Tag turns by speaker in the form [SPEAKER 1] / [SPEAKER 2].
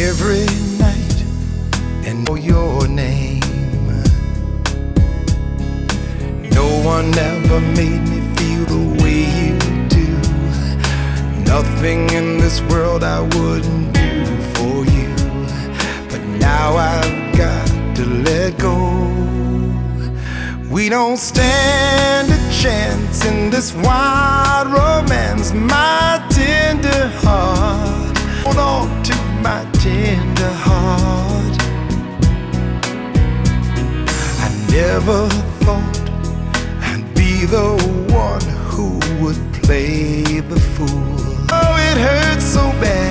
[SPEAKER 1] every night and know your name. No one ever made me feel the way you do. Nothing in this world I wouldn't do for you. But now I've got to let go. We don't stand a chance in this wild romance, my tender heart. My tender heart. I never thought I'd be the one who would play the fool. Oh, it hurts so bad.